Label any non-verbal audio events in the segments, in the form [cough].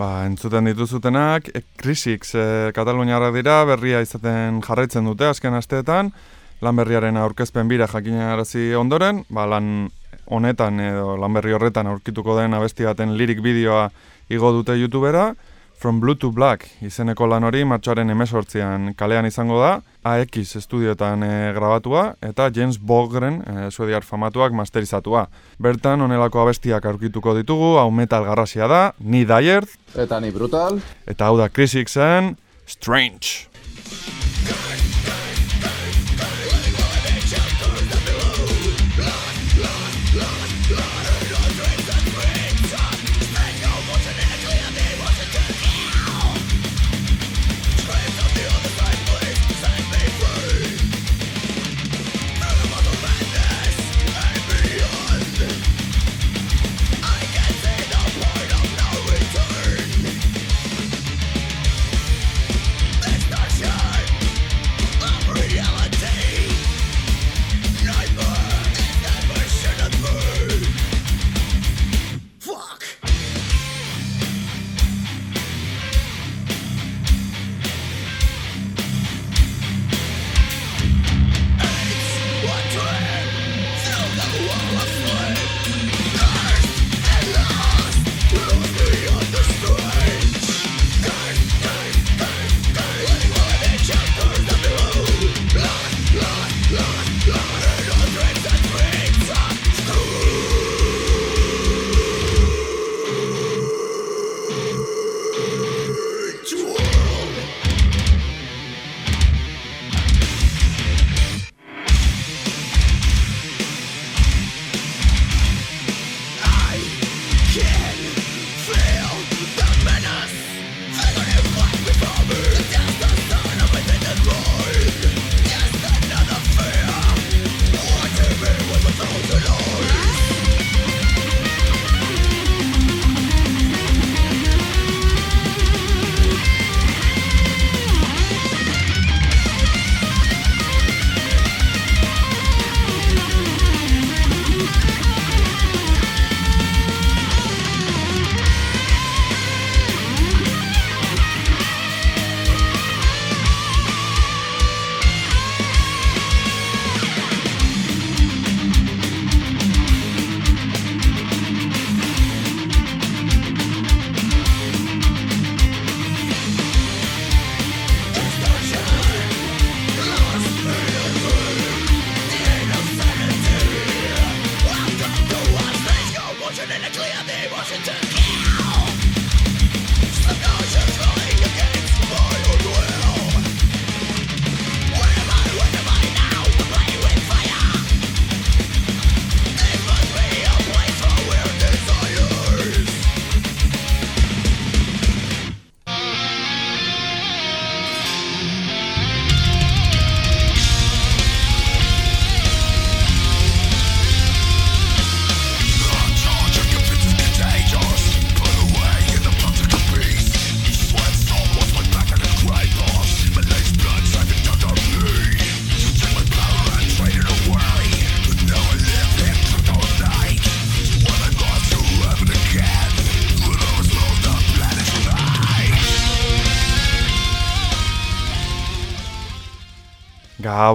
Ba, entzuten dituzutenak, e, Krisix e, Kataluniara dira, berria izaten jarraitzen dute azken asteetan, lan berriaren aurkezpen bira jakinarazi ondoren, ba, lan honetan edo lan berri horretan aurkituko den abesti baten lirik bideoa igo dute YouTubera, From Blue to Black izeneko lan hori martxoaren emesortzian kalean izango da, AX estudioetan e, grabatua eta James Bogren e, suediar famatuak masterizatua. Bertan onelako abestiak aurkituko ditugu, hau metal garrasia da, ni Dyer. Eta ni Brutal. Eta hau da Krisixen Strange.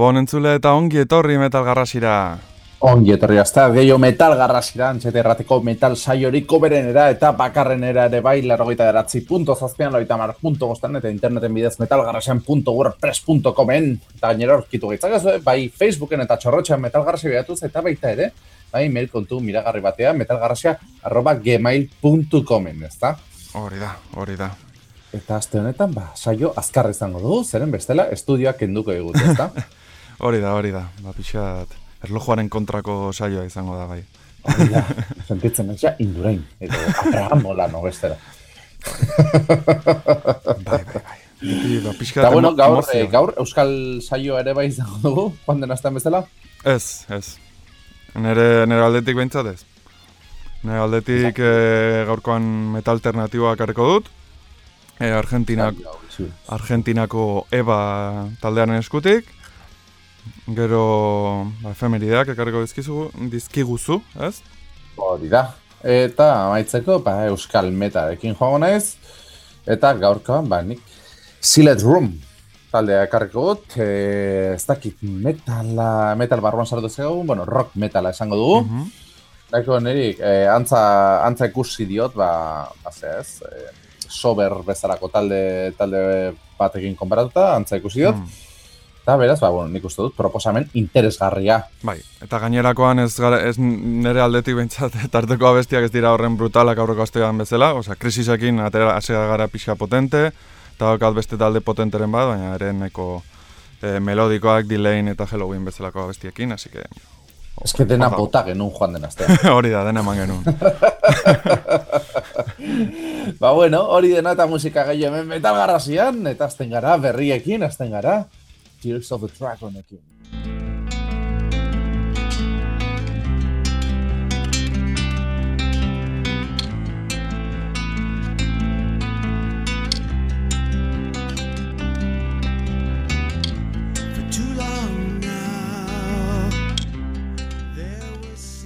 Gabon entzule eta ongi etorri metal garrasira. Ongi etorri azta, gehiago metal garrasira, antxete errateko metal saioriko berenera eta bakarrenera ere bai, larrogeita eratzi punto zazpian, larrogeita mar punto goztan, eta interneten bidez metalgarrasian.wordpress.comen eta gainera orkitu gaitzak bai Facebooken eta txorrotxean metal garrasia behatuz, eta baita ere, bai mail kontu miragarri batea, metalgarrasia arroba gmail.comen, ezta? Hori da, hori da. Eta aste honetan, ba, saio azkar izango dugu, zeren bestela estudioak kenduko egut, ezta? [laughs] hori da, hori da. Ba, pixat, erlojuaren kontrako saioa izango da, bai. Hori da, sentitzen nahi, indurain, edo Abraham no bestela. bai, bai, bai. Ba, Eta bueno, gaur, eh, gaur Euskal saio ere bai izango dugu, panden aztean bestela? Ez, ez. Nere, nere aldetik behintzat ez. Nere aldetik eh, gaurkoan metal alternatiboak harriko dut, e, Argentinak, Argentinako EBA taldearen eskutik. Gero, ba, efemerideak ekarriko dizkizu, dizkiguzu, ez? Hori da. Eta amaitzeko, ba, Euskal Metarekin joango naiz. Eta gaurko, ba, nik Silet Room taldea ekarriko dut. E, ez dakit metala, metal barruan sartu zego, bueno, rock metala esango dugu. Mm -hmm. Daiko niri, e, antza, antza ikusi diot, ba, ba ez, e, sober bezalako talde, talde batekin konparatuta, antza ikusi diot. Mm. Eta beraz, ba, bueno, nik uste dut, proposamen interesgarria. Bai, eta gainerakoan ez, gara, ez nire aldetik behintzat, [laughs] tarteko abestiak ez dira horren brutalak aurreko astean bezala, osea, krisisekin atera asea gara pixka potente, eta bakat beste talde potenteren bat, baina ere neko e, melodikoak, delayin eta Halloween bezalako abestiekin, hasi que... Ez que dena bota genuen joan den aztean. [laughs] hori da, dena eman genuen. [laughs] ba bueno, hori dena eta musika gehiago hemen metal garrasian, eta azten gara, berriekin, azten gara. Tears of the Dragon again.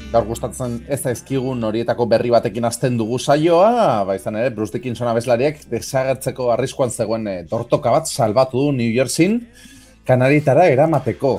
Gaur gustatzen ez ezkigun horietako berri batekin hasten dugu saioa, ba izan ere, Bruce Dickinson abeslariak desagertzeko arriskuan zegoen e, dortoka bat salbatu du New Yorkin, Kanaritara eramateko.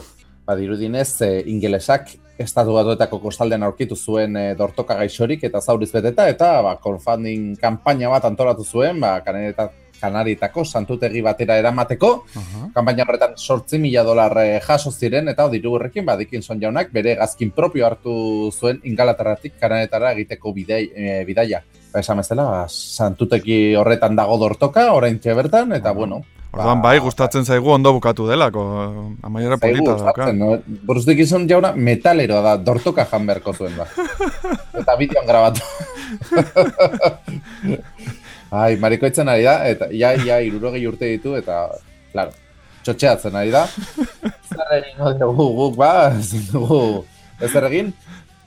Ba, dirudinez, e, ingelesak estatu batuetako kostaldean aurkitu zuen e, dortoka gaixorik eta zauriz beteta, eta ba, crowdfunding kampaina bat antolatu zuen, ba, kanarita, kanaritako santutegi batera eramateko. Uh -huh. Kampaina horretan sortzi mila dolar e, jaso ziren, eta diru horrekin, ba, Dickinson jaunak bere gazkin propio hartu zuen ingalaterratik kanaretara egiteko bidei, e, bidaia. Ba, esan bezala, ba, santutegi horretan dago dortoka, orain bertan, eta bueno, Orduan bai, gustatzen zaigu ondo bukatu delako, amaiera polita dauka. No? Boruztik izan jauna metalero da, dortoka jan beharko zuen da. [laughs] eta bideoan grabatu. Ai, marikoitzen ari da, eta ia, ia, irurogei urte ditu, eta, claro, txotxeatzen ari da. [laughs] Zer egin dugu guk, ba, ez dugu, ez egin,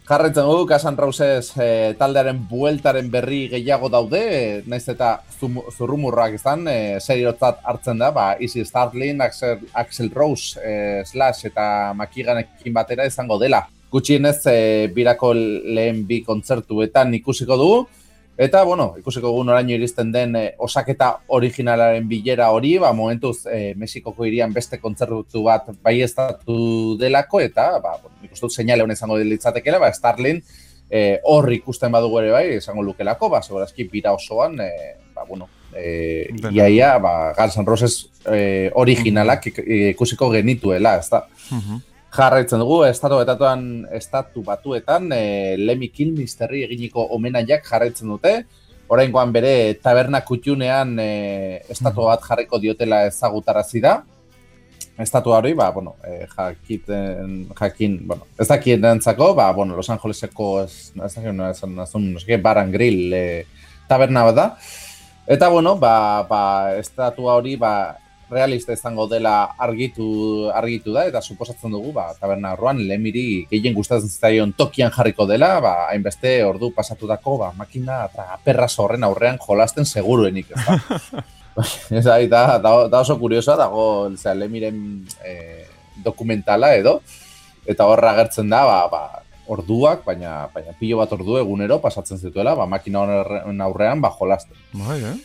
Jarretzen dugu, Kasan Roses e, taldearen bueltaren berri gehiago daude, naiz eta zurrumurrak izan, e, seriotzat hartzen da, ba, Easy Starling, Axel, Axel Rose, e, Slash eta Makiganekin batera izango dela. Gutxienez, e, birako lehen bi kontzertuetan ikusiko dugu, Eta, bueno, ikusiko gu noraino iristen den eh, osaketa originalaren bilera hori, ba, momentuz eh, Mexikoko irian beste kontzertu bat bai estatu delako, eta, ba, bueno, ikustu seinale honen izango dilitzatekela, ba, Starlin eh, hor ikusten badugu ere bai, izango lukelako, ba, segurazki bira osoan, eh, ba, bueno, eh, iaia, ba, Guns N' Roses eh, originalak ikusiko genituela, ez da. Uh jarraitzen dugu, estatu betatuan, estatu batuetan, e, Lemmy Kilmisterri eginiko omenaiak jarraitzen dute, oraingoan bere taberna kutxunean e, estatu bat jarriko diotela ezagutarazi da, estatu hori, ba, bueno, e, jakiten, jakin, bueno, ez dakien dantzako, ba, bueno, Los Angeleseko, ez, dakien, ez dakien, ez baran grill e, taberna bat da, eta, bueno, ba, ba, estatua hori, ba, realista izango dela argitu argitu da eta suposatzen dugu ba taberna horroan lemiri gehien gustatzen zaion tokian jarriko dela ba hainbeste ordu pasatutako ba makina eta perra horren aurrean jolasten seguruenik [laughs] [laughs] ez da da, da, oso kuriosoa dago o lemiren e, dokumentala edo eta horra agertzen da ba, ba orduak, baina, baina pilo bat ordu egunero pasatzen zituela, ba, makina horren aurrean, ba, jolasten. Bai, eh?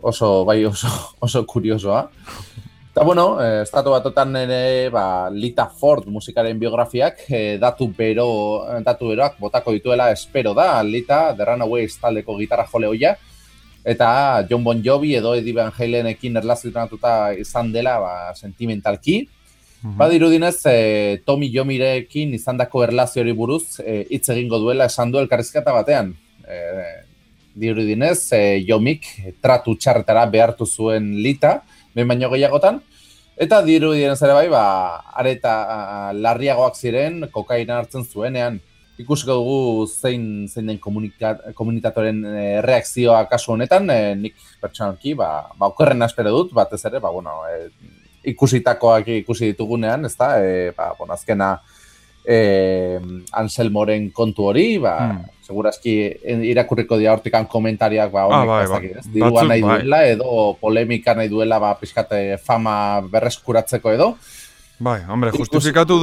Oso, bai oso, [laughs] oso kuriosoa. Eta bueno, eh, estatu batotan ere, ba, Lita Ford musikaren biografiak, eh, datu bero, datu beroak botako dituela espero da, Lita, The Runaways taldeko gitarra jole hoia, eta John Bon Jovi edo Eddie Van Halenekin erlazionatuta izan dela, ba, sentimentalki. Mm -hmm. Badirudinez, eh, Tommy Jomirekin izan dako erlaziori buruz, eh, hitz egingo duela esan du elkarrizketa batean. Eh, dirudinez, e, jomik tratu txarretara behartu zuen lita, behin baino gehiagotan, eta dirudinez ere bai, ba, areta larriagoak ziren, kokaina hartzen zuenean, ikusiko dugu zein zein den komunikatoren e, reakzioa kasu honetan, e, nik pertsonalki, ba, ba okerren aspero dut, batez ere, ba, bueno, e, ikusitakoak ikusi ditugunean, ez da, e, ba, bon, azkena, e, Anselmoren kontu hori, ba, hmm. segurazki irakurriko dia hortikan komentariak, ba, honek, ah, bai, bai. dirua nahi bai. duela, edo polemika nahi duela, ba, pixkate fama berreskuratzeko edo. Bai, hombre, justifikatu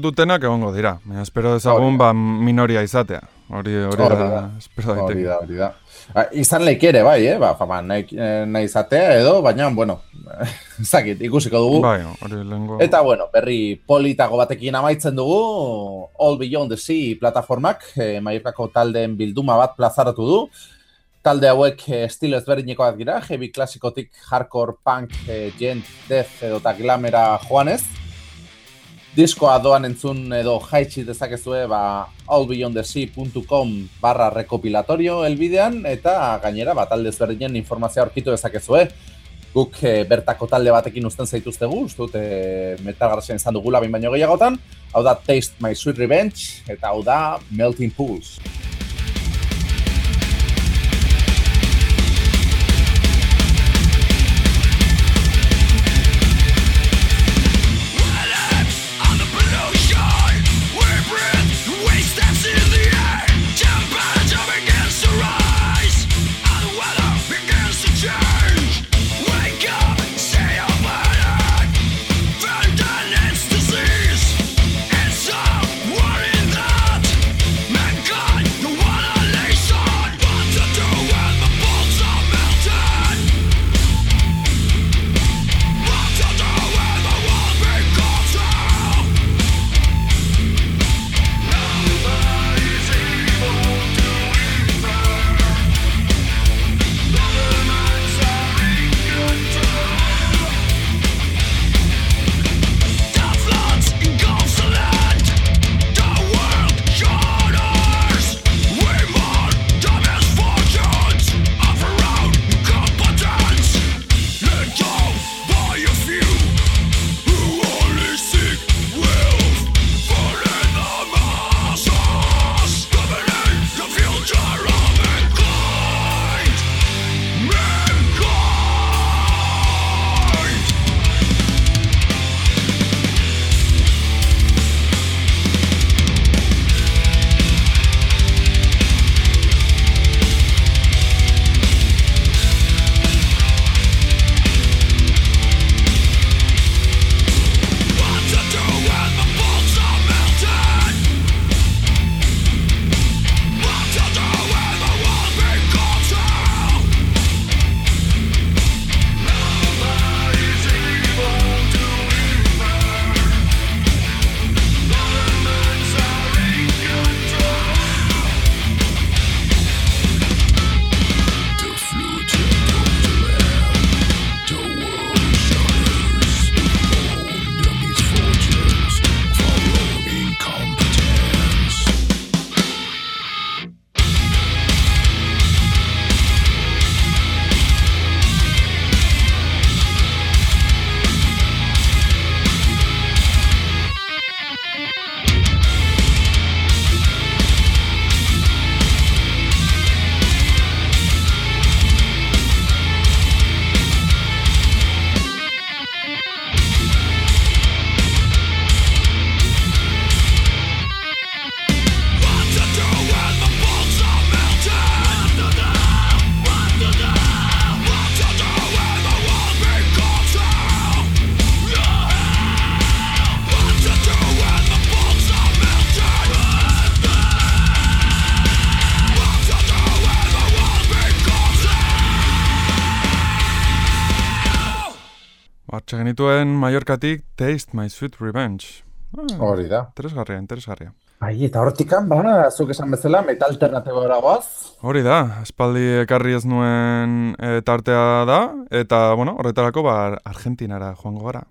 dutenak egongo dira. espero dezagun, ba, minoria izatea. Hori, hori, hori da, espero daiteke. Hori da, hori da. Ba, izan leik ere, bai, eh? ba, fama, nahi, eh, nahi izatea edo, baina, bueno, [laughs] zakit, ikusiko dugu. Bai, hori lengo. Eta, bueno, berri politago batekin amaitzen dugu, All Beyond the Sea plataformak, eh, Mallorcako taldeen bilduma bat plazaratu du. Talde hauek eh, estilo ezberdineko bat gira, heavy klasikotik hardcore, punk, eh, gent, death edo eta glamera joanez diskoa doan entzun edo jaitsi dezakezue ba allbeyondthesea.com barra rekopilatorio elbidean eta gainera bat alde ezberdinen informazioa aurkitu dezakezue guk e, bertako talde batekin uzten zaituztegu, uste dut e, metagarzen izan dugula bain baino gehiagotan. Hau da Taste My Sweet Revenge eta hau da Melting Pools genituen Mallorcatik Taste My Sweet Revenge. Ah, Hori da. Interesgarria, interesgarria. Bai, eta hortikan, ba, zuk esan bezala, metal alternatibo goaz. Hori da, espaldi ekarri ez nuen e, tartea da, eta, bueno, horretarako, ba, Argentinara joango gara.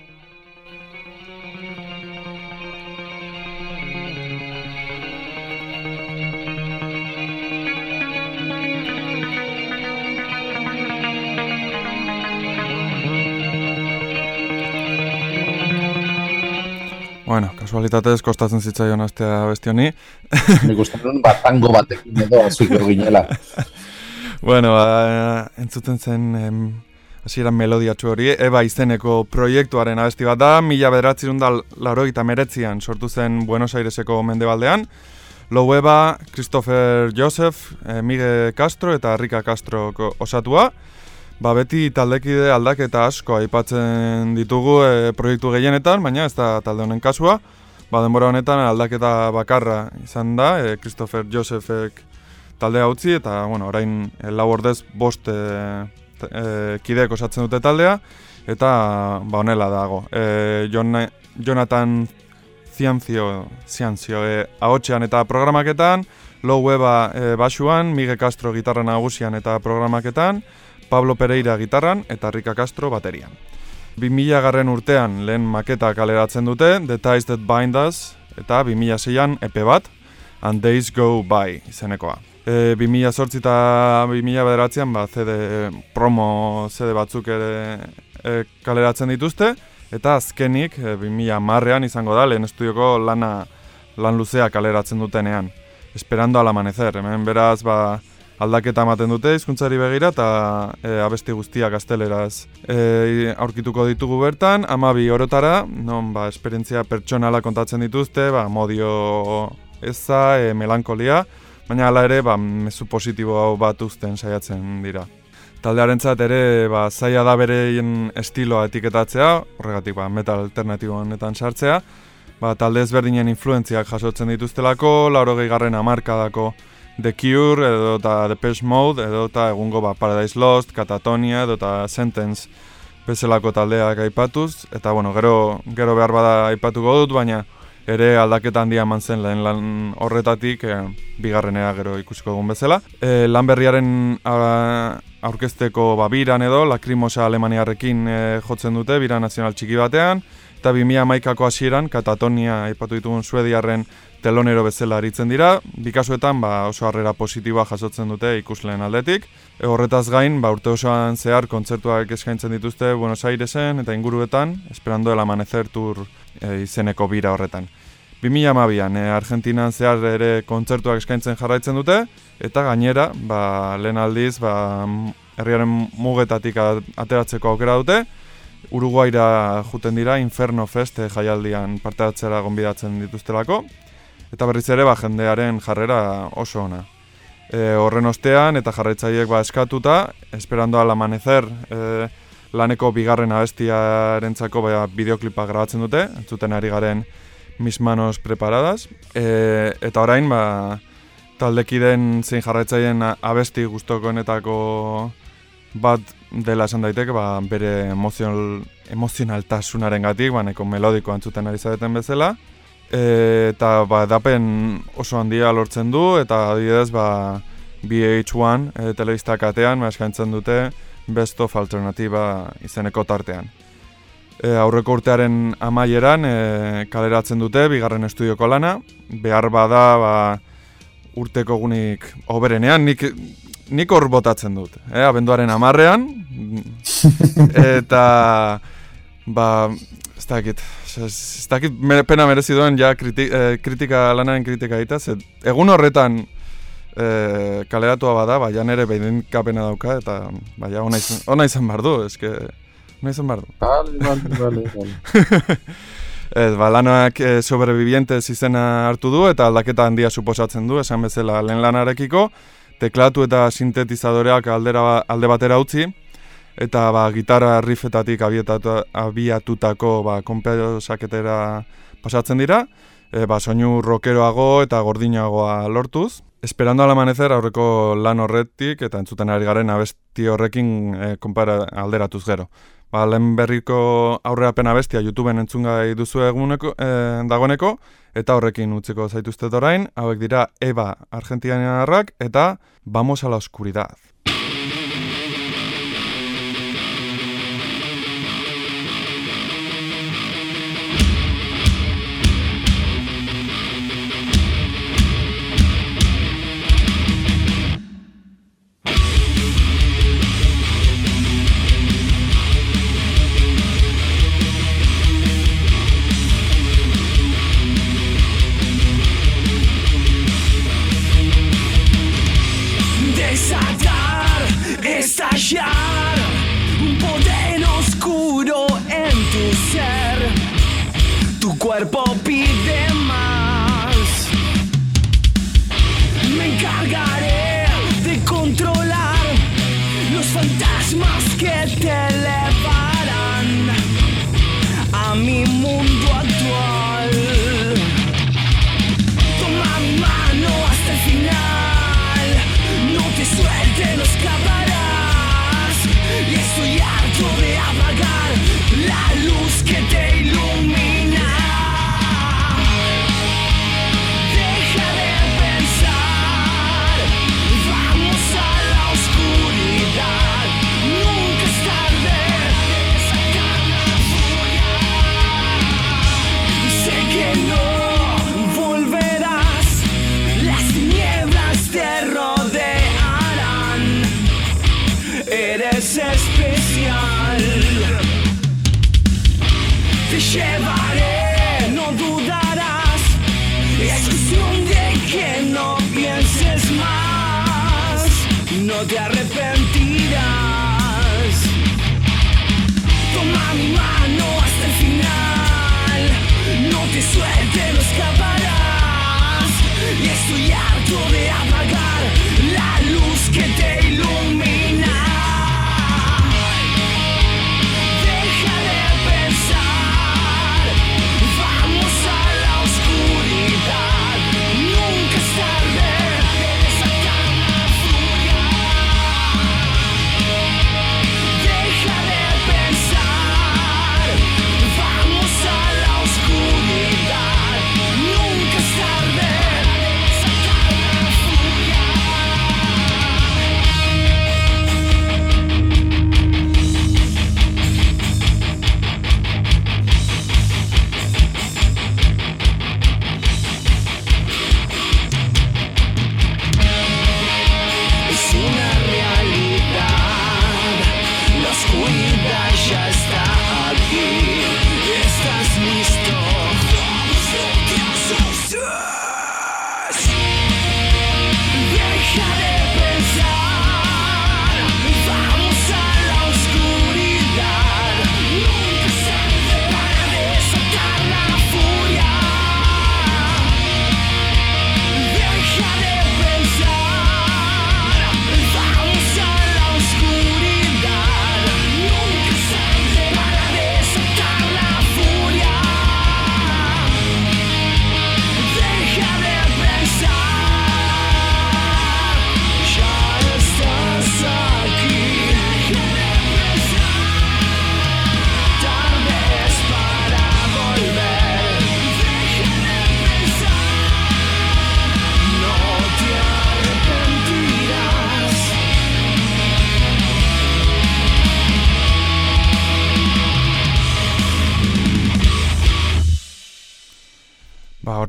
Bueno, kasualitatez kostatzen zitzaion astea besti honi. Nik uste nuen batango batekin edo azuko ginela. [laughs] bueno, ba, entzuten zen em, hasieran melodia hori, eba izeneko proiektuaren abesti bat da, mila bederatzerun da eta meretzian sortu zen Buenos Aireseko mendebaldean. Lou Eba, Christopher Joseph, eh, Miguel Castro eta Rika Castro osatua. Ba, beti taldekide aldaketa asko aipatzen ditugu e, proiektu gehienetan, baina ez da talde honen kasua. Ba, denbora honetan aldaketa bakarra izan da, e, Christopher Josephek taldea utzi eta bueno, orain e, lau ordez bost e, e, kideek osatzen dute taldea, eta ba honela dago. E, Jonathan Ciancio, Ciancio e, ahotxean eta programaketan, Low Weba e, basuan, Miguel Castro gitarra nagusian eta programaketan, Pablo Pereira gitarran eta Rika Castro baterian. 2000 garren urtean lehen maketa kaleratzen dute, The Ties That Bind Us, eta 2006an EP bat, And Days Go By izenekoa e, 2000 sortzi eta 2000 bederatzean ba, CD, promo CD batzuk ere e, kaleratzen dituzte eta azkenik e, 2000 marrean izango da lehen estudioko lana lan luzea kaleratzen dutenean esperando al amanecer, hemen beraz ba, aldaketa ematen dute hizkuntzari begira eta e, abesti guztiak gazteleraz e, aurkituko ditugu bertan, amabi orotara, non ba, esperientzia pertsonala kontatzen dituzte, ba, modio eza, e, melankolia, baina hala ere ba, mezu positibo hau bat uzten saiatzen dira. Taldearentzat ere ba, zaila da bereien estiloa etiketatzea, horregatik ba, metal alternatibo honetan sartzea, ba, talde ezberdinen influentziak jasotzen dituztelako, lauro garren amarkadako The Cure, edo eta Depeche Mode, edo eta egungo ba, Paradise Lost, Katatonia, edo eta Sentence bezalako taldeak aipatuz, eta bueno, gero, gero behar bada aipatuko dut, baina ere aldaketa handia eman zen lehen lan horretatik e, bigarrenea gero ikusiko egun bezala. E, lan berriaren aurkezteko ba, biran edo, lakrimosa alemaniarrekin e, jotzen dute, bira nazional txiki batean, eta 2000 maikako hasieran Katatonia aipatu ditugun suediarren telonero bezala aritzen dira, bikasuetan ba, oso harrera positiboa jasotzen dute ikusleen aldetik. E, horretaz gain, ba, urte osoan zehar kontzertuak eskaintzen dituzte Buenos Airesen eta inguruetan, esperando el amanecer tour izeneko bira horretan. 2012an e, Argentinan zehar ere kontzertuak eskaintzen jarraitzen dute eta gainera, ba, lehen aldiz, ba, herriaren mugetatik ateratzeko aukera dute. Uruguaira juten dira Inferno Fest jaialdian parte hartzera gonbidatzen dituztelako eta berriz ere ba, jendearen jarrera oso ona. E, horren ostean eta jarraitzaileek ba, eskatuta, esperando al amanecer e, laneko bigarren abestiarentzako ba, bideoklipa grabatzen dute, entzuten ari garen mis manos preparadas. E, eta orain, ba, taldekiden zein jarraitzaien abesti guztokoenetako bat dela esan daiteke, ba, bere emozional, emozionaltasunaren gatik, ba, neko melodiko antzuten ari zareten bezala. E, eta ba, dapen oso handia lortzen du, eta adibidez ba, BH1 e, telebistak atean, ba, eskaintzen dute Best of Alternativa izeneko tartean. E, aurreko urtearen amaieran e, kaleratzen dute bigarren estudioko lana, behar bada ba, urteko gunik oberenean, nik, nik hor botatzen dut, e, abenduaren amarrean, [laughs] eta ba, ez dakit, ez dakit pena merezi duen ja kritika lanaren kritika eta egun horretan e, kaleratua bada, baina nere behin kapena dauka, eta baina ona izan, ona izan bardu, eske, No izan behar du. Bale, bale, bale. [laughs] Ez, ba, lanak e, sobrevivientes izena hartu du eta aldaketa handia suposatzen du, esan bezala lehen lanarekiko, teklatu eta sintetizadoreak aldera, alde batera utzi, eta ba, gitarra riffetatik abiatutako ba, konpedosaketera pasatzen dira, e, ba, soinu rockeroago eta gordinagoa lortuz. Esperando al amanecer aurreko lan horretik eta entzuten ari garen abesti horrekin e, konpara alderatuz gero ba, lehen berriko aurreapena bestia YouTubeen entzungai duzu eguneko, e, dagoeneko, eta horrekin utziko zaituztet orain, hauek dira Eba Argentinianarrak eta Vamos a la Oscuridad. cuerpo pide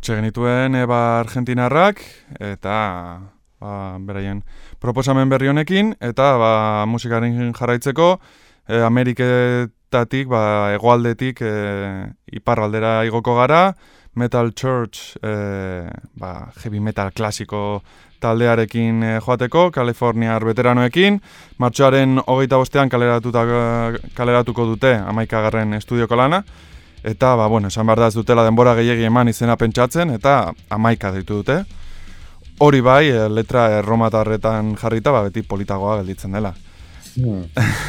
hortxe genituen eba argentinarrak, eta ba, beraien proposamen berri honekin, eta ba, musikaren jarraitzeko, e, Ameriketatik, ba, egoaldetik, e, eh, iparraldera igoko gara, Metal Church, e, ba, heavy metal klasiko taldearekin e, joateko, Kaliforniar veteranoekin, martxoaren hogeita bostean kaleratuko dute amaikagarren estudioko lana, Eta, ba, bueno, esan behar da ez dutela denbora gehiegi eman izena pentsatzen, eta amaika ditu dute. Hori bai, eh, letra erromatarretan jarrita, ba, beti politagoa gelditzen dela. Mm.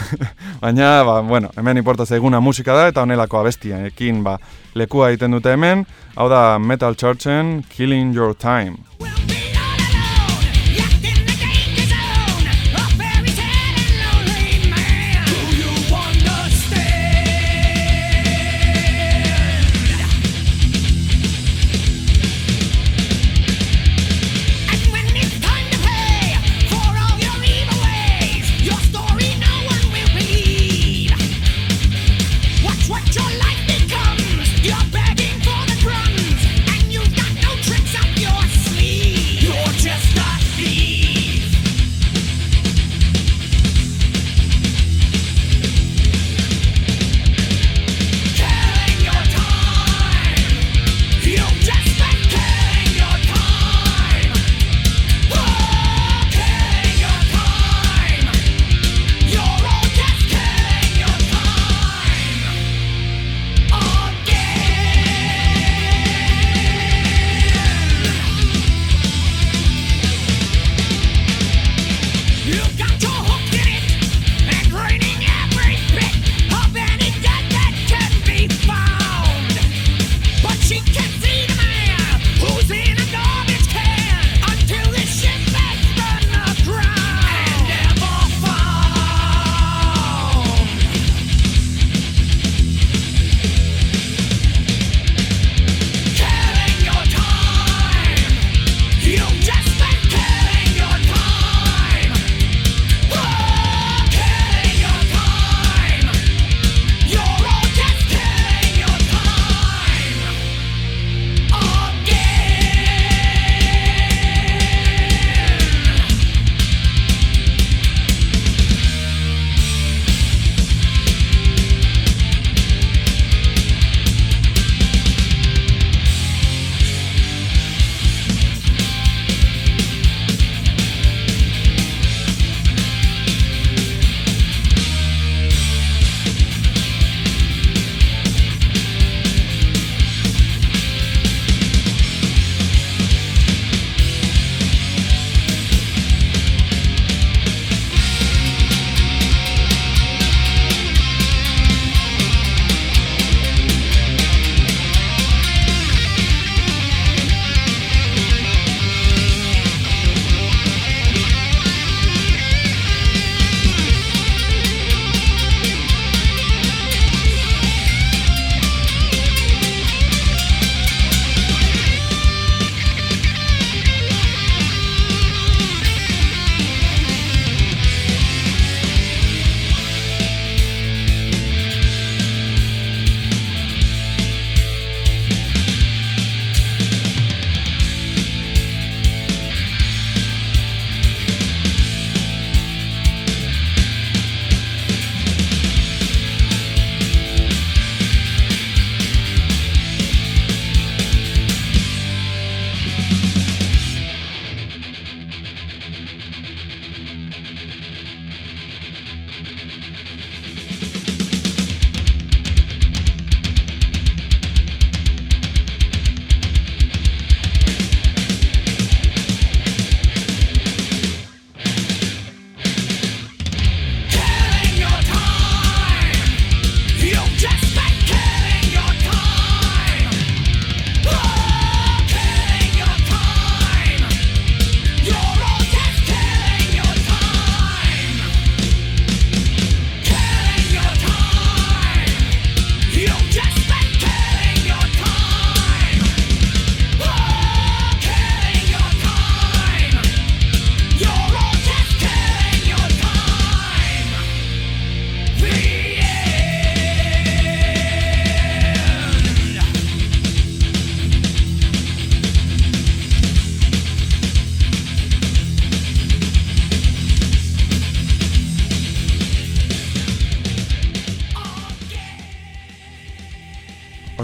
[laughs] Baina, ba, bueno, hemen importa zaiguna musika da eta honelako abestiekin ba, lekua egiten dute hemen, hau da Metal Churchen Killing Your Time.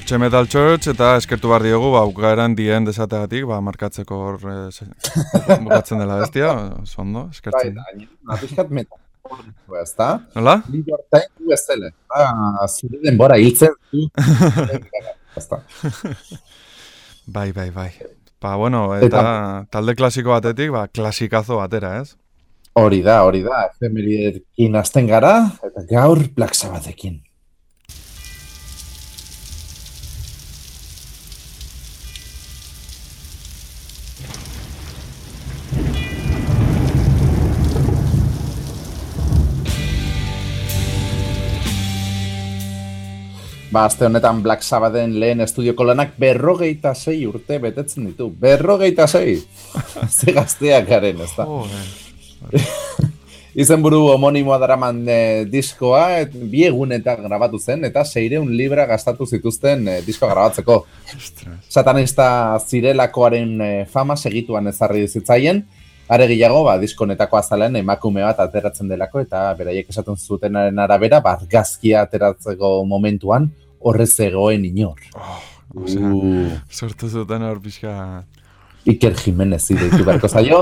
Che Metal Church eta eskertu behar diogu, ba, bukaeran dien desategatik, ba, markatzeko hor eh, [laughs] bukatzen dela bestia, oso ondo, Bai, eskertzen. da, gainera, pixkat metal. Ez da? Nola? Your time to bestele. Ah, zure denbora hiltzen zu. Ez da. Bai, bai, bai. Ba, bueno, eta talde klasiko batetik, ba, klasikazo batera, ez? Hori da, hori da. Efemeridekin hasten gara, eta gaur Black Sabbathekin. Ba, aste honetan Black Sabbathen lehen estudioko lanak berrogeita sei urte betetzen ditu. Berrogeita sei! [laughs] Ze gazteak garen, ez da? Joder. [laughs] Izenburu homonimoa daraman e, diskoa, et, bi egunetan grabatu zen, eta seireun libra gastatu zituzten e, diskoa grabatzeko. Satanista zirelakoaren e, fama segituan ezarri zitzaien, are gehiago, ba, diskonetako azalean emakume bat ateratzen delako, eta beraiek esaten zutenaren arabera, bargazkia ateratzeko momentuan, horrez egoen inor. Osea, Uh. sortu zuten hor pixka... Iker Jimenez deitu beharko zaio.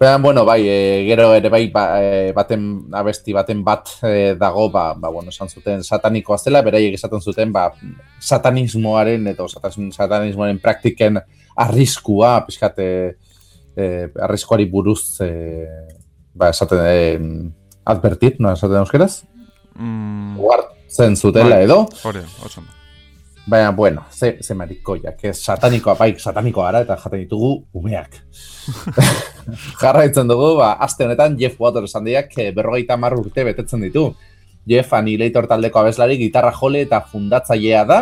Baina, bueno, bai, e, gero ere bai ba, e, baten abesti baten bat e, dago, ba, ba, bueno, esan zuten satanikoa zela, beraiek esaten zuten, ba, satanismoaren edo satanism- satanismoaren praktiken arriskua, pixkat, e, e, arriskuari buruz, e, ba, esaten, e, advertit, no esaten euskeraz? Mm, Guartzen zutela Bai. edo, oso ondo. Baina, bueno, ze, ze marikoiak, ez satanikoa, bai, satanikoa gara eta jaten ditugu umeak. [laughs] Jarraitzen dugu, ba, aste honetan Jeff Waters handiak eh, berrogeita hamar urte betetzen ditu. Jeff Annihilator taldeko abeslari, gitarra jole eta fundatzailea da.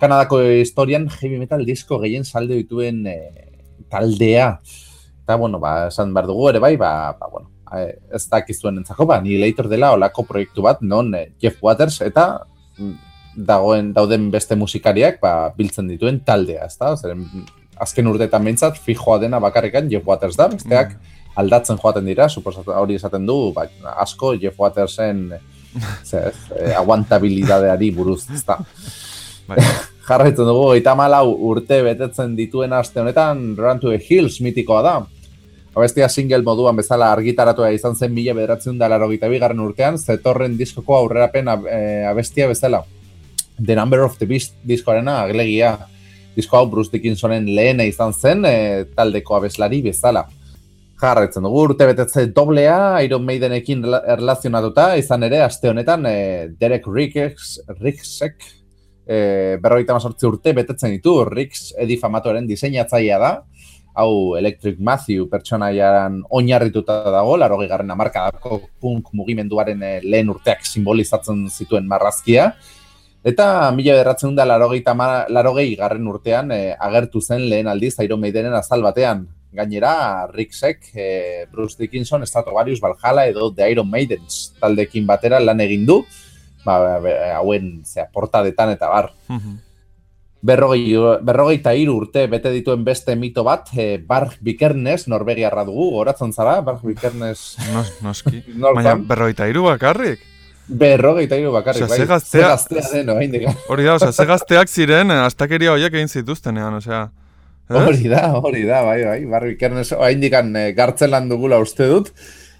Kanadako historian heavy metal disko gehien salde dituen eh, taldea. Eta, bueno, ba, esan behar dugu ere bai, ba, ba bueno, eh, ez dakizuen entzako, ba, Annihilator dela olako proiektu bat, non eh, Jeff Waters eta mm, dagoen dauden beste musikariak ba, biltzen dituen taldea, ezta? Zeren azken urteetan behintzat fijoa dena bakarrikan Jeff Waters da, besteak aldatzen joaten dira, suposatu hori esaten du, ba, asko Jeff Watersen [laughs] ze, ez, eh, aguantabilidadeari buruz, ezta? Bai. Jarraitzen dugu, eta malau urte betetzen dituen aste honetan, Run to the Hills mitikoa da. Abestia single moduan bezala argitaratua izan zen mila bederatzen da laro bigarren urtean, zetorren diskoko aurrerapen eh, abestia bezala. The Number of the Beast diskoarena aglegia. Disko hau Bruce Dickinsonen lehena izan zen e, taldeko abeslari bezala. Jarraitzen dugu urte betetze doblea, Iron Maidenekin erlazionatuta, izan ere, aste honetan e, Derek Riggs, Riggsek, e, berrogeita mazortzi urte betetzen ditu, Riggs Edi Famatoren diseinatzailea da, hau Electric Matthew pertsonaian oinarrituta dago, laro garren amarkadako punk mugimenduaren e, lehen urteak simbolizatzen zituen marrazkia, Eta mila bederratzen da larogei garren urtean eh, agertu zen lehen aldiz Iron Maidenen azal batean. Gainera, Ricksek, eh, Bruce Dickinson, Stratovarius, Valhalla edo The Iron Maidens taldekin batera lan egin du, ba, hauen zea, portadetan eta bar. Mhm. Berrogei, berrogeita hiru urte bete dituen beste mito bat, eh, Bark Bikernes, Norvegiarra dugu, goratzen zara, Bark Bikernes [laughs] Nos, noski. Baina berroita iru bakarrik. Berrogeita hiru bakarrik, bai. gaztea- gaztea den, oraindik. Hori da, osea, ze [laughs] gazteak ziren, eh, astakeria horiek egin zituztenean, osea. ez? Hori da, hori da, bai, bai, barri kernes, haindikan e, gartzelan dugula uste dut.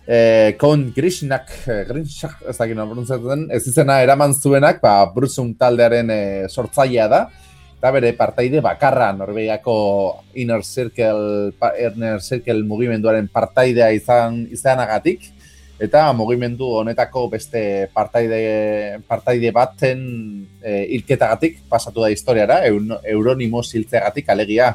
E, Kon Grishnak, e, Grishnak, ez dakit nola pronuntzatzen, ez izena eraman zuenak, ba, Brusum taldearen e, sortzailea da, eta bere partaide bakarra Norvegiako Inner Circle, Inner Circle mugimenduaren partaidea izan izanagatik, eta mugimendu honetako beste partaide, partaide baten e, hilketagatik pasatu da historiara, Euronymous hiltzeagatik alegia.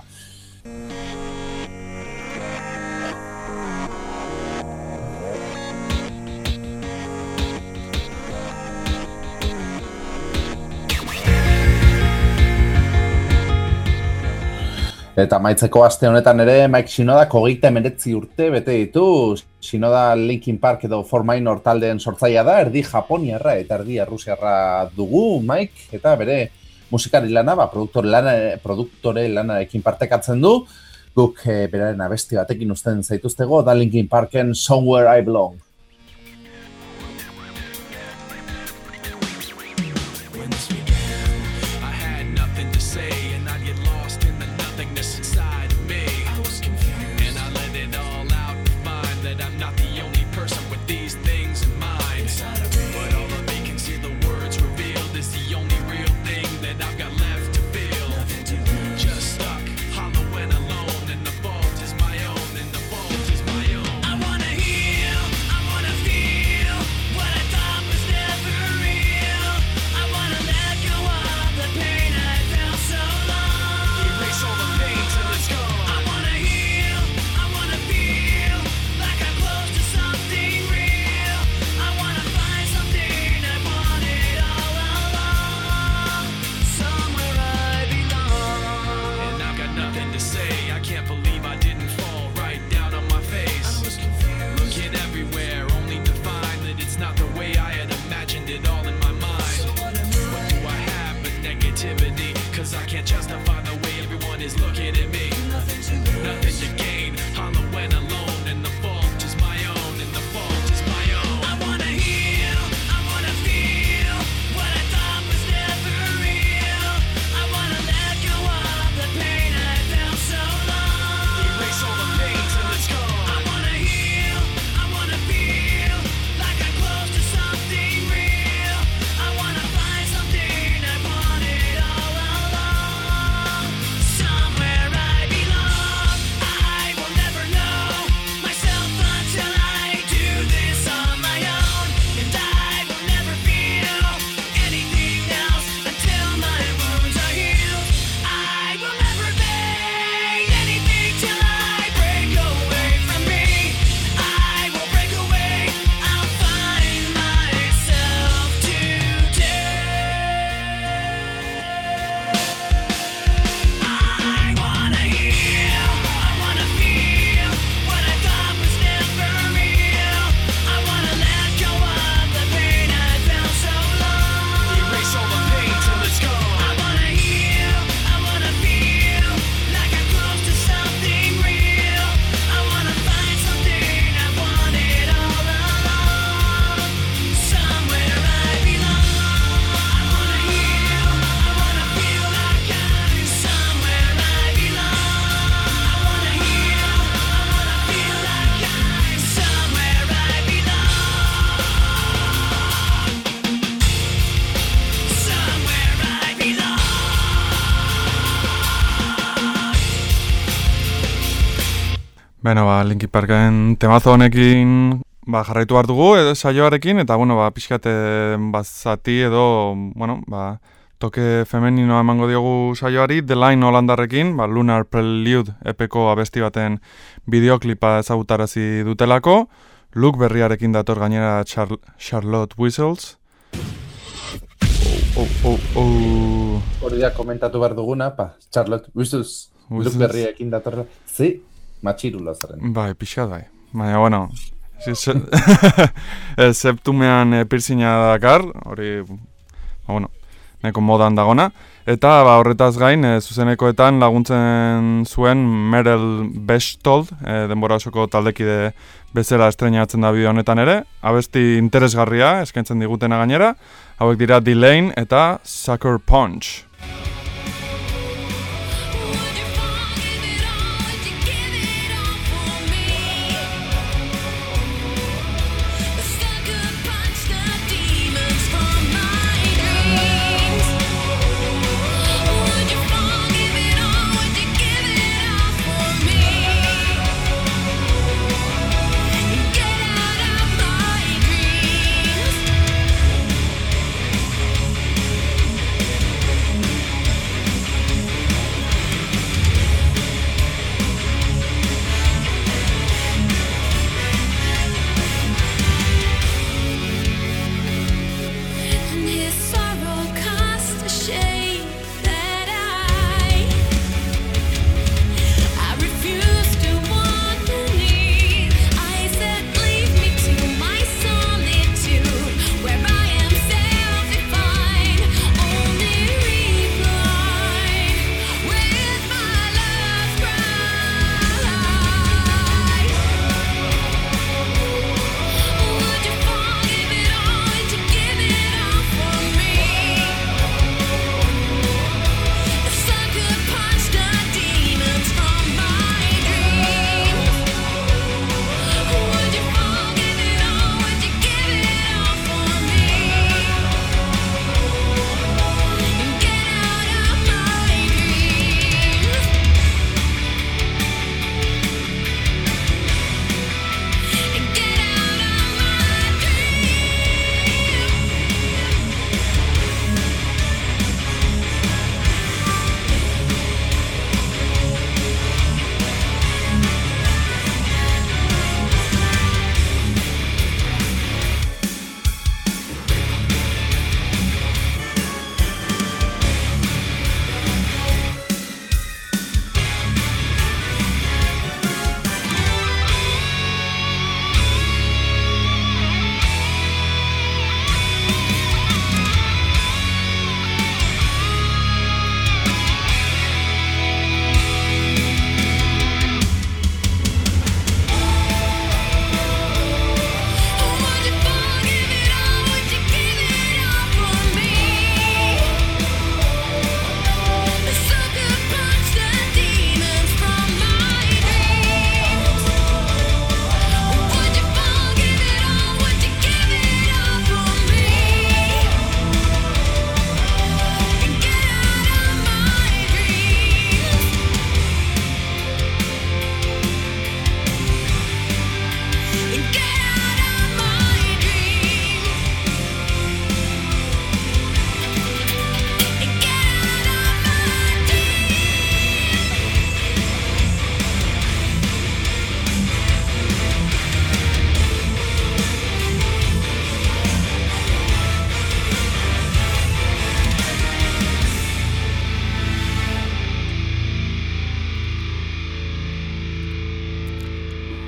Eta maitzeko aste honetan ere Mike Shinoda hogeita emeretzi urte bete ditu. Shinoda Linkin Park edo For Minor taldeen sortzailea da, erdi Japoniarra eta erdi Errusiarra dugu Mike, eta bere musikari lana, ba, produktore, lana, produktore lanarekin partekatzen du. Guk eh, beraren abesti batekin uzten zaituztego, da Linkin Parken Somewhere I Belong. Beno, ba, Linkin Parken temazo honekin ba, jarraitu behar dugu edo saioarekin, eta, bueno, ba, pixkate bazati edo, bueno, ba, toke femeninoa emango diogu saioari, The Line Holandarrekin, ba, Lunar Prelude epeko abesti baten bideoklipa ezagutarazi dutelako, look berriarekin dator gainera Char Charlotte Whistles. Oh, oh, oh, oh. Hori da komentatu behar duguna, pa, Charlotte Whistles, Whistles. Luk berriekin datorra. Zi, matxirula zaren. Bai, pixka bai. Baina, bueno, [laughs] eh, septumean e, piercinga dakar, hori, ba, bueno, neko modan dagona. Eta ba, horretaz gain, e, zuzenekoetan laguntzen zuen Merel Bestold, e, denbora osoko taldekide bezala estrenatzen da bideo honetan ere. Abesti interesgarria eskaintzen digutena gainera. Hauek dira Delane eta Sucker Punch.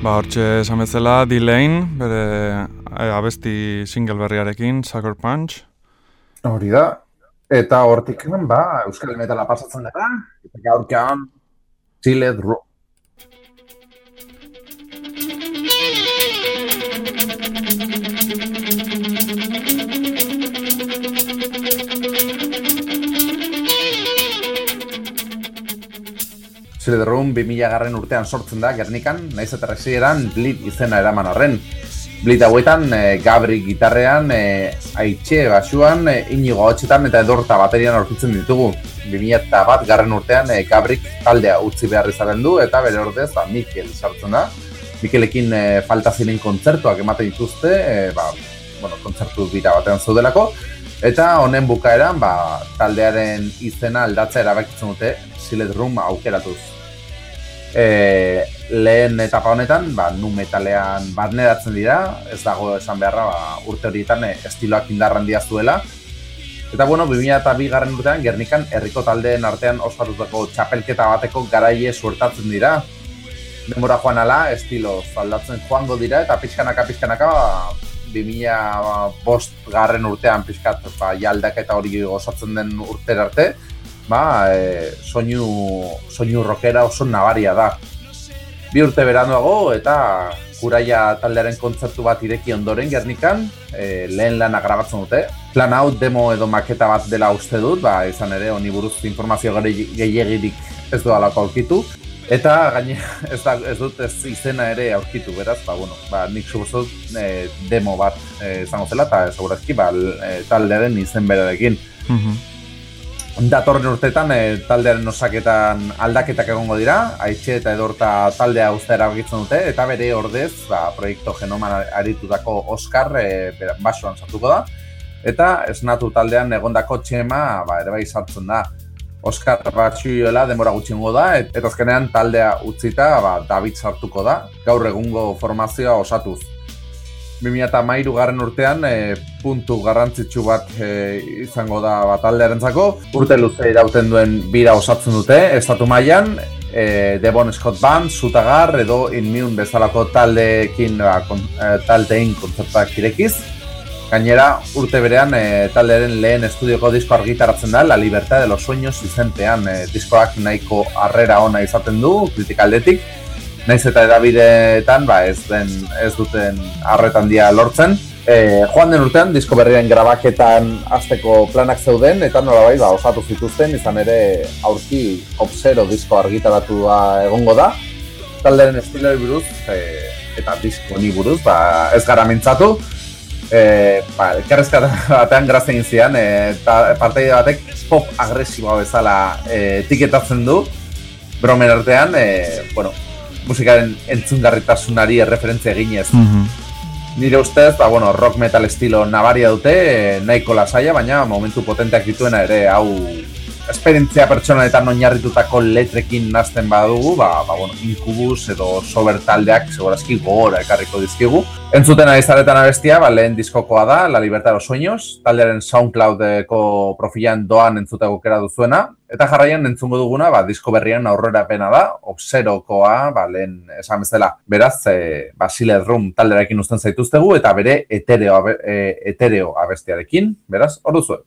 Ba, hortxe esan bezala, Delane, bere eh, abesti single berriarekin, Sucker Punch. Hori da. Eta hortik, ba, Euskal Metala pasatzen dara, eta gaurkean, Chile Ro. Room 2000 garren urtean sortzen da Gernikan, naiz eta resieran Bleed izena eraman arren. Blit hauetan, e, Gabri gitarrean, e, Aitxe basuan, e, Inigo hotxetan eta Edorta baterian aurkitzen ditugu. 2000 bat garren urtean e, Gabrik taldea utzi behar izaten du eta bere ordez ba, Mikel sartzen da. Mikelekin e, falta ziren kontzertuak ematen dituzte, e, ba, bueno, kontzertu bira batean zaudelako. Eta honen bukaeran, ba, taldearen izena aldatzea erabakitzen dute Silet Room aukeratuz. E, lehen etapa honetan, ba, nu metalean barneratzen dira, ez dago esan beharra ba, urte horietan e, estiloak indar handia zuela. Eta bueno, 2002 garren urtean, Gernikan herriko taldeen artean ospatutako txapelketa bateko garaie suertatzen dira. Denbora joan ala, estilo aldatzen joango dira, eta pixkanaka pixkanaka, ba, 2000 bost garren urtean pixkat, ba, jaldaketa hori osatzen den urtera arte, ba, e, soinu, soinu rockera oso nabaria da. Bi urte beranduago eta Kuraia taldearen kontzertu bat ireki ondoren Gernikan, e, lehen lana grabatzen dute. Plan hau demo edo maketa bat dela uste dut, ba, izan ere honi buruz informazio gehiagirik ez doalako aurkitu. Eta gaine [laughs] ez, da, ez dut ez izena ere aurkitu, beraz, ba, bueno, ba, nik subozut e, demo bat e, izango zela, eta segurazki ba, e, taldearen izen berarekin. Mhm. Datorren urtetan e, taldearen osaketan aldaketak egongo dira, Aitxe eta Edorta taldea uste erabakitzen dute, eta bere ordez, ba, proiektu genoman aritutako Oscar e, basoan sartuko da, eta esnatu taldean egondako txema ba, ere bai sartzen da. Oscar batxuioela denbora gutxingo da, et- eta azkenean taldea utzita ba, David sartuko da, gaur egungo formazioa osatuz. 2013 garren urtean e, puntu garrantzitsu bat e, izango da ba, taldearentzako. Urte luze irauten duen bira osatzen dute, estatu mailan e, Devon Scott Band, Zutagar edo Immune bezalako taldeekin ba, kon, e, taldein kontzertuak irekiz. Gainera, urte berean e, taldearen lehen estudioko disko argitaratzen da, La Libertad de los Sueños izenpean. E, diskoak nahiko harrera ona izaten du, kritikaldetik, naiz eta edabideetan ba, ez, den, ez duten arretan dia lortzen. E, joan den urtean, disko berrien grabaketan azteko planak zeuden, eta nolabait ba, osatu zituzten, izan ere aurki Obsero disko argitaratua egongo da. Talderen estiloi buruz, e, eta disko ni buruz, ba, ez gara mintzatu. E, ba, elkarrezkata batean grazten zian, e, eta parteide batek pop agresiboa bezala e, etiketatzen du, bromen artean, e, bueno, musikaren entzungarritasunari erreferentzia eginez. Mhm. Nire ustez, ba, bueno, rock metal estilo nabaria dute, e, nahiko lasaia, baina momentu potenteak dituena ere, hau esperientzia pertsonaletan oinarritutako letrekin nazten badugu, ba, ba, bueno, Incubus edo Sober taldeak segurazki gogora ekarriko dizkigu. Entzuten ari zaretan abestia, ba, lehen diskokoa da, La Libertad de los Sueños, taldearen Soundcloudeko profilan doan entzuteko kera duzuena, eta jarraian entzungo duguna, ba, disko berrian aurrera pena da, Obserokoa, ba, lehen esan bezala, beraz, e, ba, Silent Room talderekin uzten zaituztegu, eta bere etereo, e, etereo abestiarekin, beraz, hor duzue.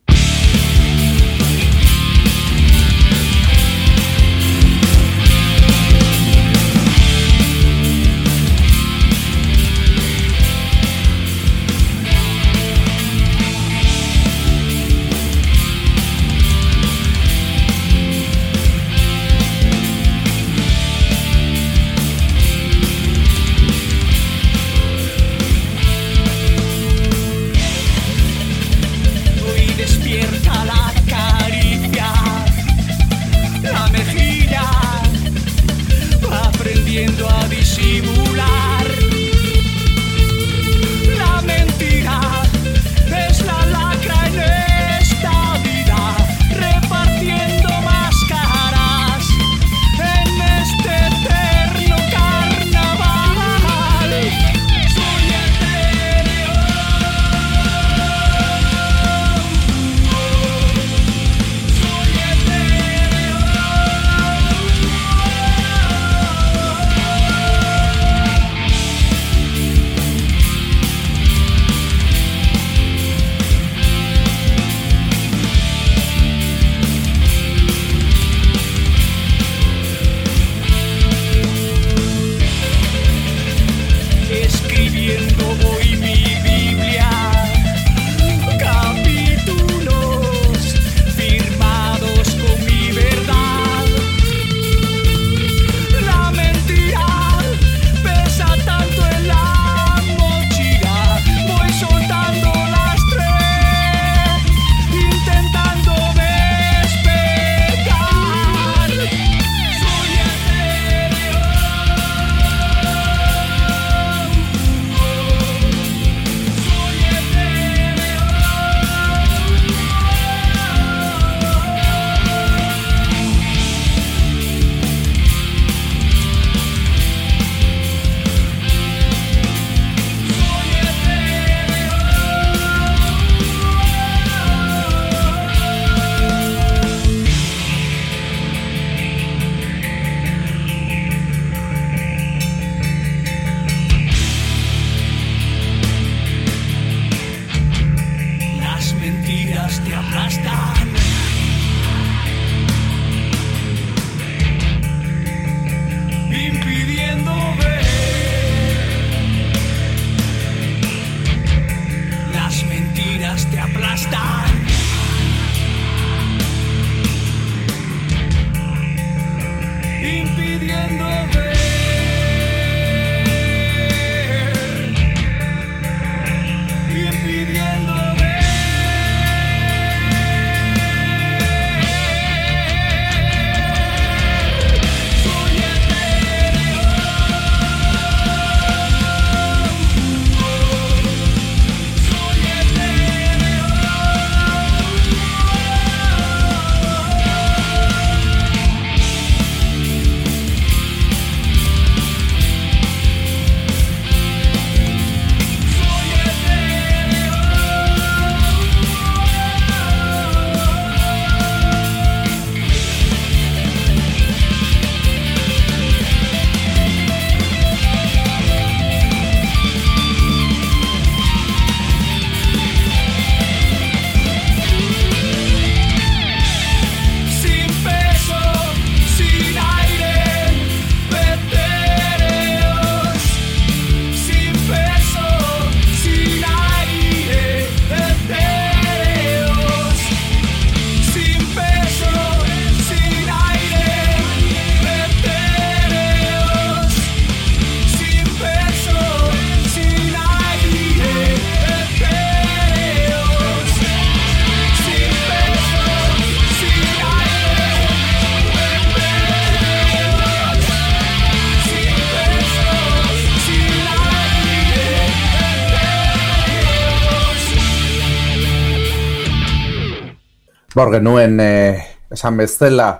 Bor genuen eh, esan bezala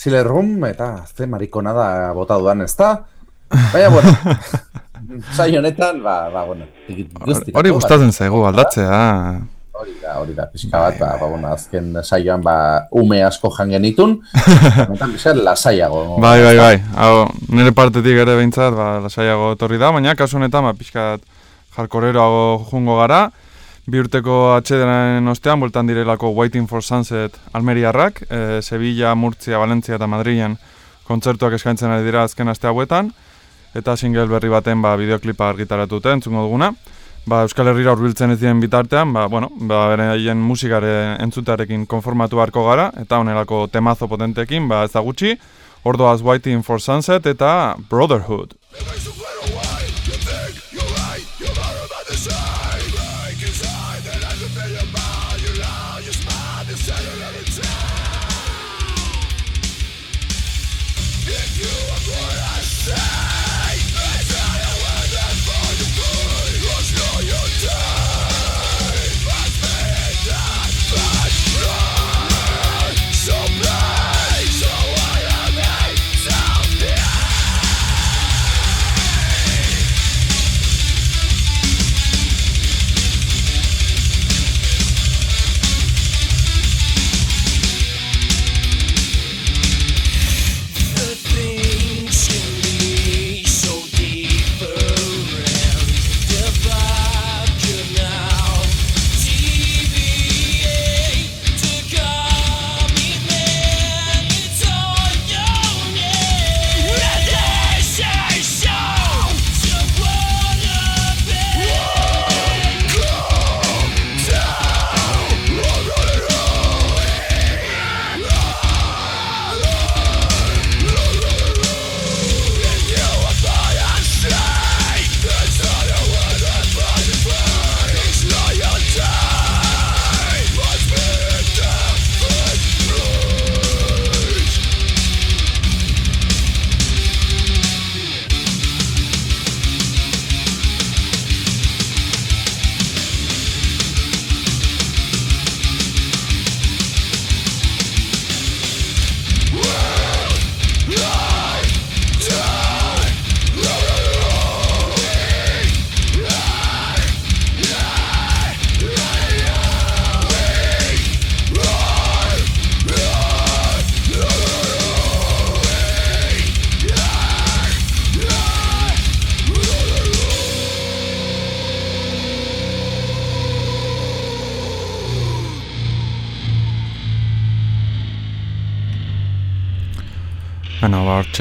Zile Rum eta ze marikona da bota dudan, ez da? Baina, bueno, [laughs] saio honetan, ba, ba, bueno, guztirako, Hori gustatzen zaigu aldatzea. Hori da, hori da, pixka bat, ba, ba, bueno, azken saioan, ba, ume asko jan genitun, [laughs] honetan bizar lasaiago. Bai, bai, bai. Hau, nire partetik ere behintzat, ba, lasaiago etorri da, baina kasu honetan, ba, pixkat jarkoreroago jungo gara. Bi urteko atxedenen ostean, bultan direlako Waiting for Sunset Almeriarrak, e, Sevilla, Murtzia, Valentzia eta Madrilen kontzertuak eskaintzen ari dira azken aste hauetan, eta single berri baten ba, bideoklipa argitaratu dute, entzungo duguna. Ba, Euskal Herrira hurbiltzen ez diren bitartean, ba, bueno, ba, beraien musikare entzutearekin konformatu beharko gara, eta honelako temazo potentekin, ba, ez da gutxi, Ordoaz Waiting for Sunset eta Brotherhood.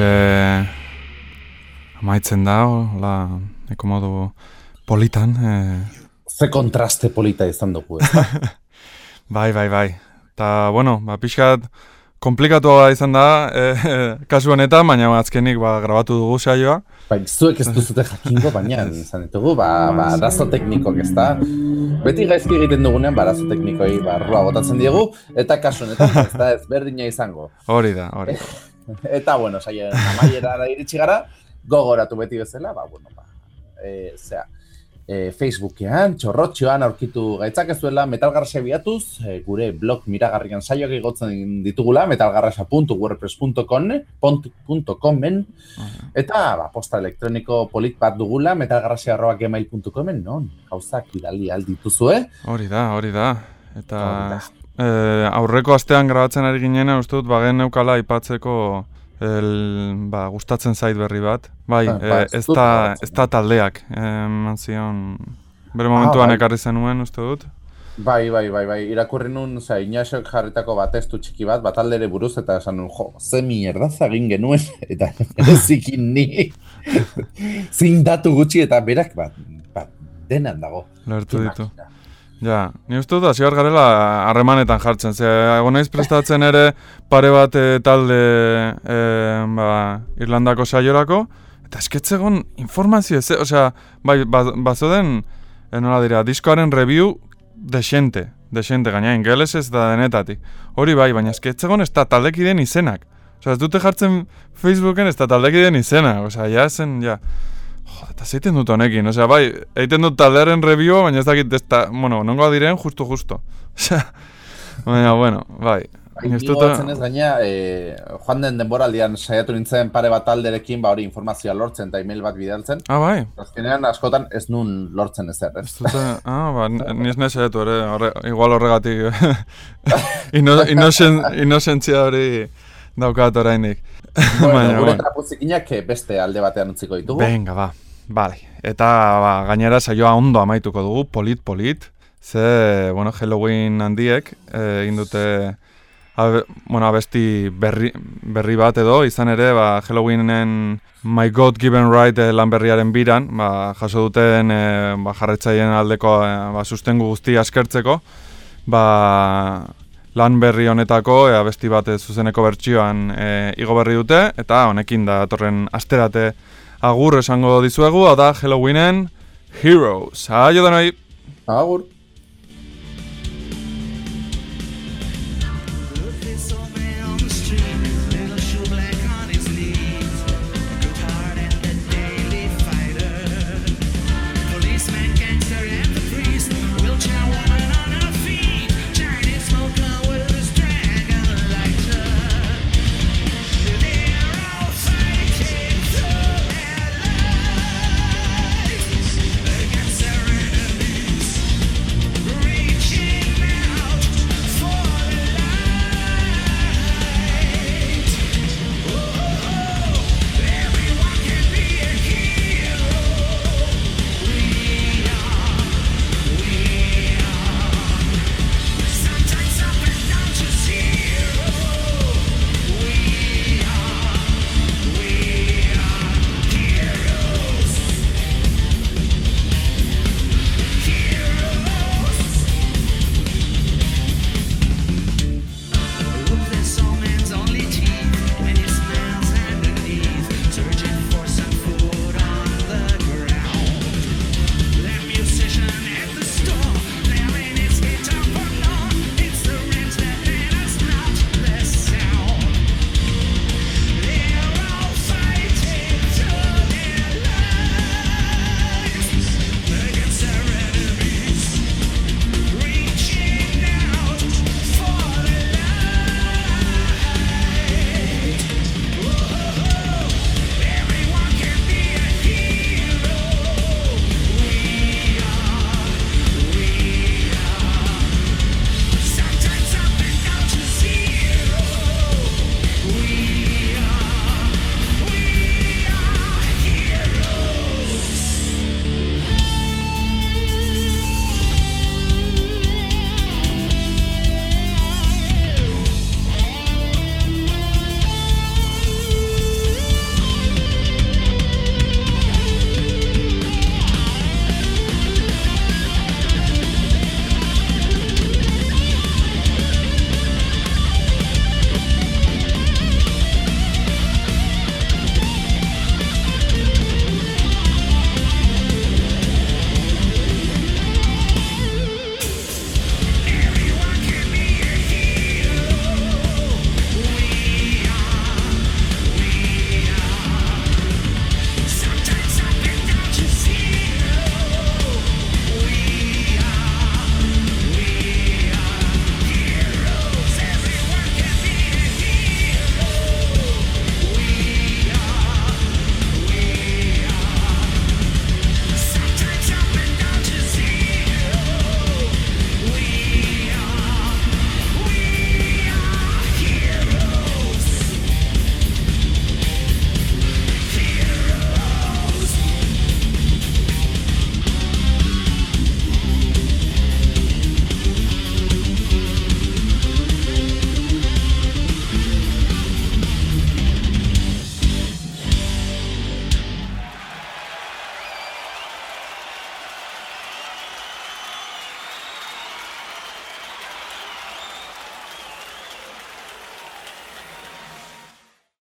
Hortxe amaitzen da, hola, eko modu politan. Eh, Ze kontraste polita izan dugu, ez? bai, bai, bai. Ta, bueno, ba, pixkat komplikatua izan da, eh, [laughs] kasu honetan, baina azkenik ba, grabatu dugu saioa. Bai, zuek ez duzute jakingo, baina izan ditugu, ba, ba, arazo teknikok ez da. Beti gaizki egiten dugunean, ba, arazo teknikoi barrua botatzen diegu, eta kasu honetan ez da ez berdina izango. Hori da, hori. [laughs] [laughs] Eta, bueno, saien amaiera [laughs] iritsi gara, gogoratu beti bezala, ba, bueno, ba, e, zera, e, Facebookean, txorrotxoan aurkitu gaitzakezuela metalgarrasia biatuz, e, gure blog miragarrian saioak igotzen ditugula, metalgarrasia.wordpress.comen, eta ba, posta elektroniko polit bat dugula, metalgarrasia.gmail.comen, non, gauzak idali aldituzue. Hori da, hori da. Eta Hori da. Eh, aurreko astean grabatzen ari ginen, uste dut, bagen neukala aipatzeko el, ba, gustatzen zait berri bat. Bai, Ah, ba, eh, ez ez, dut da, ez da taldeak, eman zion, bere momentuan bai. ekarri zenuen, uste dut. Bai, bai, bai, bai, irakurri nun, oza, Inaxok jarritako batestu txiki bat, bataldere buruz, eta esan nun, jo, ze mierdaz egin genuen, [laughs] eta zikin ni, [laughs] zin datu gutxi, eta berak, bat, bat, denan dago. Lertu ditu. makina. Ja, ni uste dut, hasi garela harremanetan jartzen. Ze, egon naiz prestatzen ere pare bat eh, talde eh, ba, Irlandako saiorako, eta esketzegon informazio ez, osea, bai, ba, bazoden, eh, nola dira, diskoaren review desente, desente, gaina ingeles ez da denetatik. Hori bai, baina esketzegon ez da taldekideen izenak. Osea, ez dute jartzen Facebooken ez da taldekideen izenak, osea, ja zen, ja, eta zeiten dut honekin, osea, bai, egiten dut taldearen review, baina ez dakit, ez da, bueno, nongoa diren, justo, justo. [laughs] Osea, baina, bueno, bai. Bai, Ni ni ez gaina, e, joan den denboraldian saiatu nintzen pare bat talderekin, ba hori informazioa lortzen eta email bat bidaltzen. Ah, bai, Azkenean askotan ez nun lortzen ezer, ez? dute, ah, ba, ni- ni ez nahi saiatu ere, horre, igual horregatik, [laughs] [laughs] ino, inosen, inosentzia hori daukat orainik. Bueno, gure bueno. trapuzikinak eh, beste alde batean utziko ditugu. Venga, ba, bale. Eta ba, gainera saioa ondo amaituko dugu, polit-polit. Ze, bueno, Halloween handiek eh, egin dute abe, bueno, abesti berri, berri bat edo, izan ere, ba, Halloweenen My God Given Right eh, lan berriaren biran, ba, jaso duten eh, ba, jarretzaien aldeko eh, ba, sustengu guztia eskertzeko, ba, lan berri honetako e, abesti bat zuzeneko bertsioan eh, igo berri dute, eta honekin da datorren asterate agur esango dizuegu, hau da Halloweenen Heroes. Aio denoi! Agur.